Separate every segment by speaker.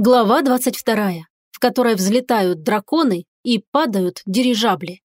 Speaker 1: Глава 22, в которой взлетают драконы и падают дирижабли.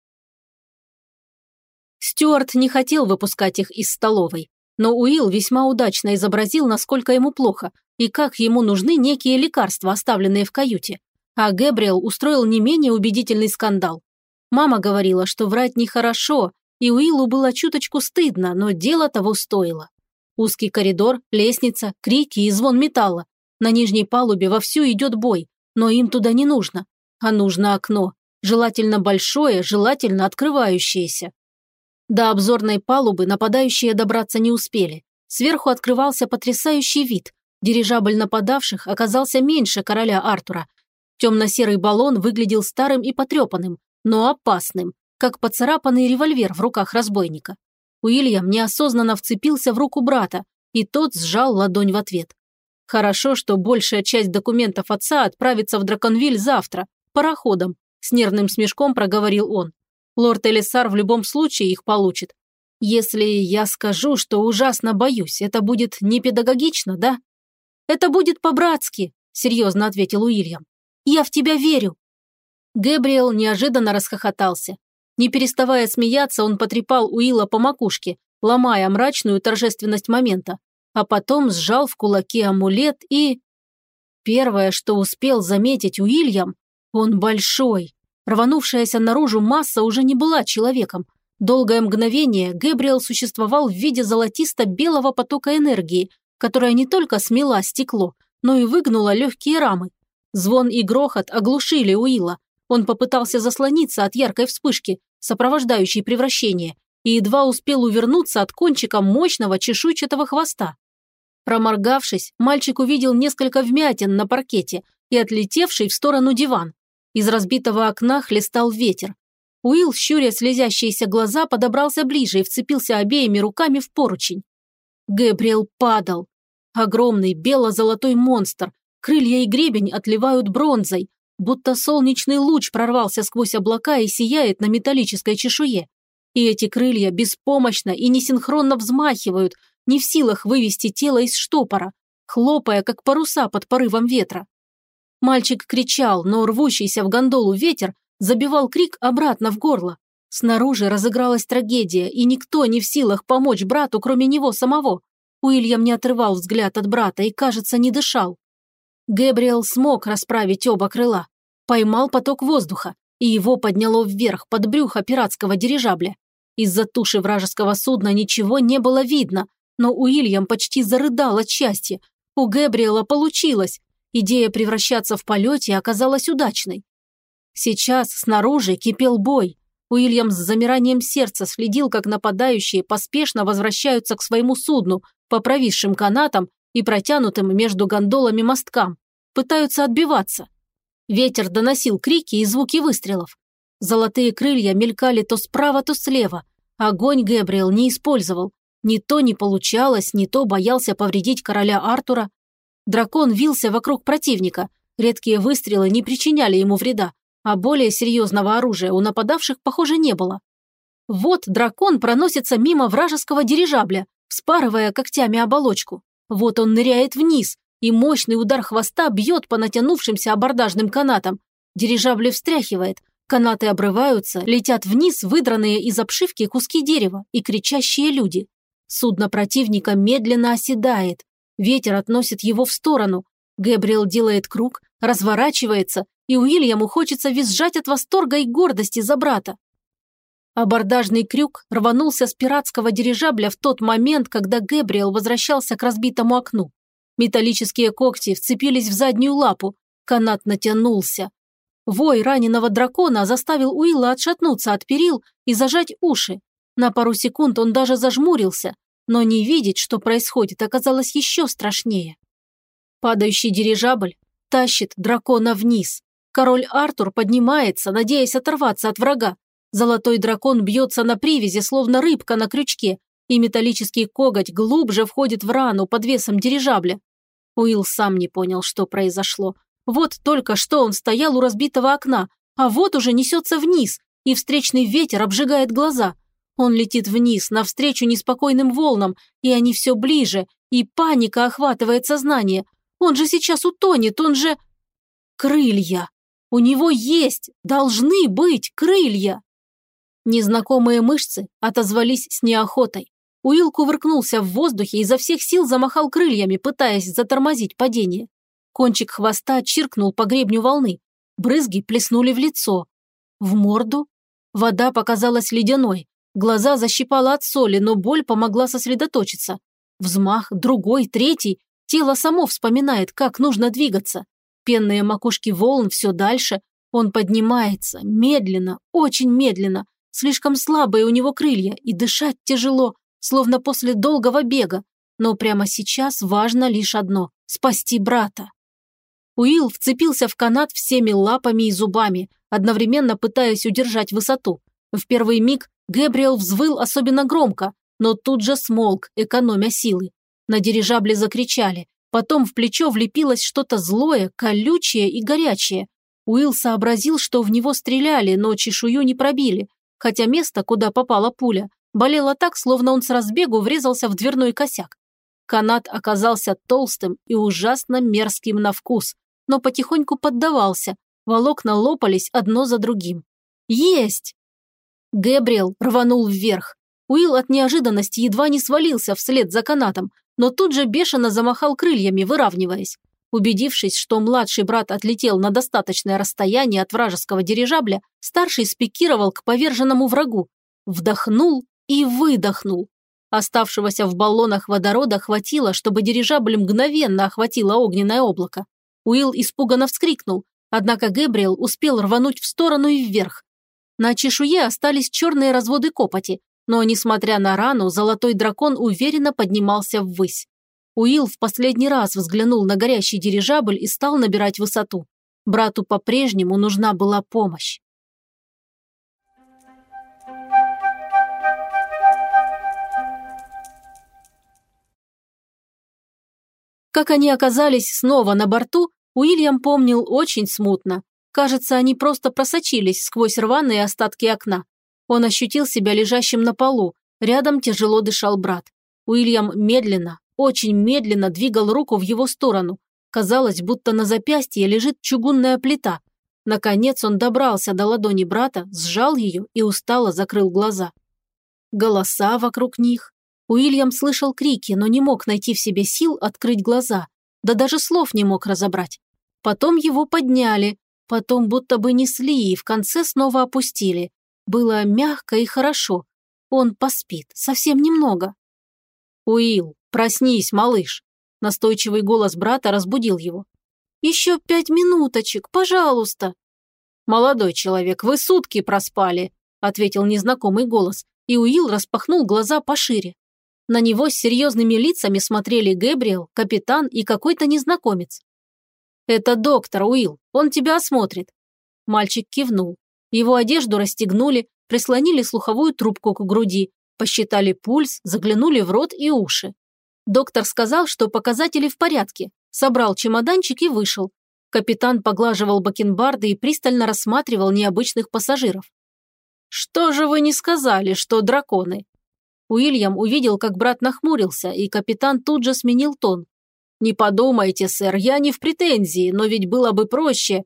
Speaker 1: Стюарт не хотел выпускать их из столовой, но Уилл весьма удачно изобразил, насколько ему плохо и как ему нужны некие лекарства, оставленные в каюте. А Гэбриэл устроил не менее убедительный скандал. Мама говорила, что врать нехорошо, и Уиллу было чуточку стыдно, но дело того стоило. Узкий коридор, лестница, крики и звон металла. На нижней палубе вовсю идет бой, но им туда не нужно. А нужно окно, желательно большое, желательно открывающееся. До обзорной палубы нападающие добраться не успели. Сверху открывался потрясающий вид. Дирижабль нападавших оказался меньше короля Артура. Темно-серый баллон выглядел старым и потрепанным, но опасным, как поцарапанный револьвер в руках разбойника. Уильям неосознанно вцепился в руку брата, и тот сжал ладонь в ответ. Хорошо, что большая часть документов отца отправится в Драконвиль завтра, пароходом, с нервным смешком проговорил он. Лорд Элисар в любом случае их получит. Если я скажу, что ужасно боюсь, это будет непедагогично, да? Это будет по-братски, серьезно ответил Уильям. Я в тебя верю. Гэбриэл неожиданно расхохотался. Не переставая смеяться, он потрепал Уилла по макушке, ломая мрачную торжественность момента а потом сжал в кулаке амулет и... Первое, что успел заметить Уильям, он большой. Рванувшаяся наружу масса уже не была человеком. Долгое мгновение Гэбриэл существовал в виде золотисто-белого потока энергии, которая не только смела стекло, но и выгнула легкие рамы. Звон и грохот оглушили Уилла. Он попытался заслониться от яркой вспышки, сопровождающей превращение, и едва успел увернуться от кончика мощного чешуйчатого хвоста. Проморгавшись, мальчик увидел несколько вмятин на паркете и отлетевший в сторону диван. Из разбитого окна хлестал ветер. Уилл, щуря слезящиеся глаза, подобрался ближе и вцепился обеими руками в поручень. Гэбриэл падал. Огромный бело-золотой монстр, крылья и гребень отливают бронзой, будто солнечный луч прорвался сквозь облака и сияет на металлической чешуе. И эти крылья беспомощно и несинхронно взмахивают, не в силах вывести тело из штопора, хлопая, как паруса под порывом ветра. Мальчик кричал, но рвущийся в гондолу ветер забивал крик обратно в горло. Снаружи разыгралась трагедия, и никто не в силах помочь брату, кроме него самого. Уильям не отрывал взгляд от брата и, кажется, не дышал. Гэбриэл смог расправить оба крыла, поймал поток воздуха, и его подняло вверх под брюхо пиратского дирижабля. Из-за туши вражеского судна ничего не было видно, но Уильям почти зарыдал от счастья. У Гэбриэла получилось. Идея превращаться в полете оказалась удачной. Сейчас снаружи кипел бой. Уильям с замиранием сердца следил, как нападающие поспешно возвращаются к своему судну по провисшим канатам и протянутым между гондолами мосткам. Пытаются отбиваться. Ветер доносил крики и звуки выстрелов. Золотые крылья мелькали то справа, то слева. Огонь Гэбриэл не использовал. Ни то не получалось, ни то боялся повредить короля Артура. Дракон вился вокруг противника. Редкие выстрелы не причиняли ему вреда, а более серьезного оружия у нападавших, похоже, не было. Вот дракон проносится мимо вражеского дирижабля, вспарывая когтями оболочку. Вот он ныряет вниз, и мощный удар хвоста бьет по натянувшимся абордажным канатам. Дирижабль встряхивает, канаты обрываются, летят вниз выдранные из обшивки куски дерева и кричащие люди. Судно противника медленно оседает. Ветер относит его в сторону. Гэбриэл делает круг, разворачивается, и Уильяму хочется визжать от восторга и гордости за брата. Абордажный крюк рванулся с пиратского дирижабля в тот момент, когда Гэбриэл возвращался к разбитому окну. Металлические когти вцепились в заднюю лапу, канат натянулся. Вой раненого дракона заставил Уилла отшатнуться от перил и зажать уши. На пару секунд он даже зажмурился, но не видеть, что происходит, оказалось еще страшнее. Падающий дирижабль тащит дракона вниз. Король Артур поднимается, надеясь оторваться от врага. Золотой дракон бьется на привязи, словно рыбка на крючке, и металлический коготь глубже входит в рану под весом дирижабля. Уилл сам не понял, что произошло. Вот только что он стоял у разбитого окна, а вот уже несется вниз, и встречный ветер обжигает глаза. Он летит вниз, навстречу неспокойным волнам, и они все ближе, и паника охватывает сознание. Он же сейчас утонет, он же... Крылья! У него есть, должны быть крылья! Незнакомые мышцы отозвались с неохотой. Уилл кувыркнулся в воздухе и изо всех сил замахал крыльями, пытаясь затормозить падение. Кончик хвоста чиркнул по гребню волны. Брызги плеснули в лицо. В морду? Вода показалась ледяной. Глаза защипала от соли, но боль помогла сосредоточиться. Взмах, другой, третий. Тело само вспоминает, как нужно двигаться. Пенные макушки волн все дальше. Он поднимается, медленно, очень медленно. Слишком слабые у него крылья, и дышать тяжело, словно после долгого бега. Но прямо сейчас важно лишь одно – спасти брата. Уилл вцепился в канат всеми лапами и зубами, одновременно пытаясь удержать высоту. В первый миг Гэбриэл взвыл особенно громко, но тут же смолк, экономя силы. На дирижабле закричали, потом в плечо влепилось что-то злое, колючее и горячее. Уилл сообразил, что в него стреляли, но чешую не пробили, хотя место, куда попала пуля, болело так, словно он с разбегу врезался в дверной косяк. Канат оказался толстым и ужасно мерзким на вкус, но потихоньку поддавался, волокна лопались одно за другим. «Есть!» Гэбриэл рванул вверх. Уилл от неожиданности едва не свалился вслед за канатом, но тут же бешено замахал крыльями, выравниваясь. Убедившись, что младший брат отлетел на достаточное расстояние от вражеского дирижабля, старший спикировал к поверженному врагу, вдохнул и выдохнул. Оставшегося в баллонах водорода хватило, чтобы дирижабль мгновенно охватило огненное облако. Уилл испуганно вскрикнул, однако Гэбриэл успел рвануть в сторону и вверх. На чешуе остались черные разводы копоти, но, несмотря на рану, золотой дракон уверенно поднимался ввысь. Уилл в последний раз взглянул на горящий дирижабль и стал набирать высоту. Брату по-прежнему нужна была помощь. Как они оказались снова на борту, Уильям помнил очень смутно. Кажется, они просто просочились сквозь рваные остатки окна. Он ощутил себя лежащим на полу, рядом тяжело дышал брат. Уильям медленно, очень медленно двигал руку в его сторону. Казалось, будто на запястье лежит чугунная плита. Наконец он добрался до ладони брата, сжал ее и устало закрыл глаза. Голоса вокруг них, Уильям слышал крики, но не мог найти в себе сил открыть глаза, да даже слов не мог разобрать. Потом его подняли, потом будто бы несли и в конце снова опустили. Было мягко и хорошо. Он поспит, совсем немного. «Уилл, проснись, малыш!» Настойчивый голос брата разбудил его. «Еще пять минуточек, пожалуйста!» «Молодой человек, вы сутки проспали», ответил незнакомый голос, и Уилл распахнул глаза пошире. На него с серьезными лицами смотрели Гэбриэл, капитан и какой-то незнакомец. «Это доктор, Уилл, он тебя осмотрит». Мальчик кивнул. Его одежду расстегнули, прислонили слуховую трубку к груди, посчитали пульс, заглянули в рот и уши. Доктор сказал, что показатели в порядке, собрал чемоданчик и вышел. Капитан поглаживал бакенбарды и пристально рассматривал необычных пассажиров. «Что же вы не сказали, что драконы?» Уильям увидел, как брат нахмурился, и капитан тут же сменил тон. «Не подумайте, сэр, я не в претензии, но ведь было бы проще,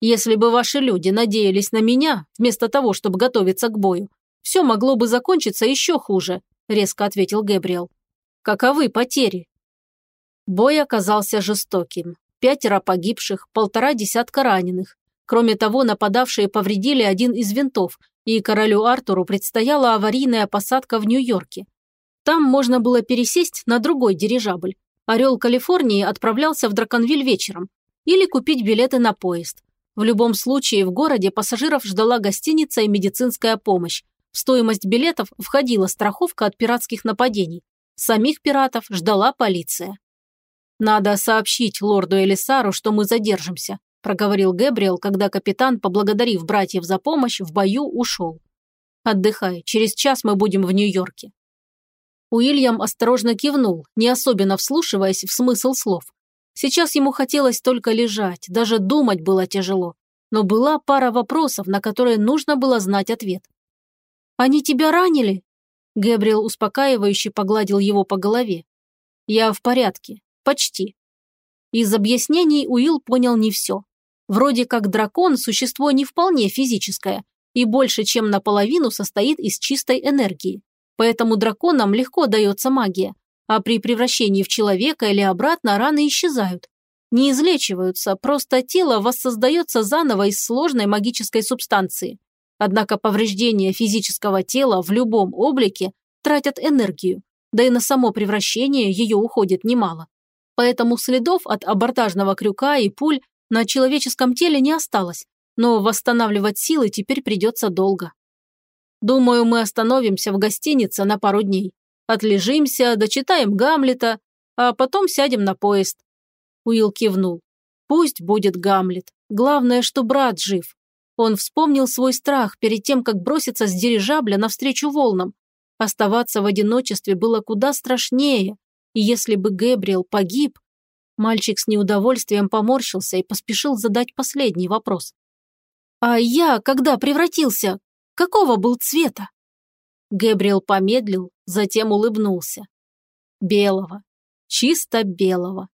Speaker 1: если бы ваши люди надеялись на меня, вместо того, чтобы готовиться к бою. Все могло бы закончиться еще хуже», – резко ответил Гэбриэл. «Каковы потери?» Бой оказался жестоким. Пятеро погибших, полтора десятка раненых. Кроме того, нападавшие повредили один из винтов, и королю Артуру предстояла аварийная посадка в Нью-Йорке. Там можно было пересесть на другой дирижабль. Орел Калифорнии отправлялся в Драконвиль вечером. Или купить билеты на поезд. В любом случае в городе пассажиров ждала гостиница и медицинская помощь. В стоимость билетов входила страховка от пиратских нападений. Самих пиратов ждала полиция. «Надо сообщить лорду Элисару, что мы задержимся проговорил Гэбриэл, когда капитан, поблагодарив братьев за помощь, в бою ушел. «Отдыхай, через час мы будем в Нью-Йорке». Уильям осторожно кивнул, не особенно вслушиваясь в смысл слов. Сейчас ему хотелось только лежать, даже думать было тяжело. Но была пара вопросов, на которые нужно было знать ответ. «Они тебя ранили?» Гэбриэл успокаивающе погладил его по голове. «Я в порядке. Почти». Из объяснений Уилл понял не все. Вроде как дракон – существо не вполне физическое и больше чем наполовину состоит из чистой энергии. Поэтому драконам легко дается магия, а при превращении в человека или обратно раны исчезают. Не излечиваются, просто тело воссоздается заново из сложной магической субстанции. Однако повреждения физического тела в любом облике тратят энергию, да и на само превращение ее уходит немало. Поэтому следов от абортажного крюка и пуль на человеческом теле не осталось, но восстанавливать силы теперь придется долго. Думаю, мы остановимся в гостинице на пару дней. Отлежимся, дочитаем Гамлета, а потом сядем на поезд. Уилл кивнул. Пусть будет Гамлет. Главное, что брат жив. Он вспомнил свой страх перед тем, как броситься с дирижабля навстречу волнам. Оставаться в одиночестве было куда страшнее, и если бы Гэбриэл погиб... Мальчик с неудовольствием поморщился и поспешил задать последний вопрос. «А я, когда превратился, какого был цвета?» Гэбриэл помедлил, затем улыбнулся. «Белого. Чисто белого.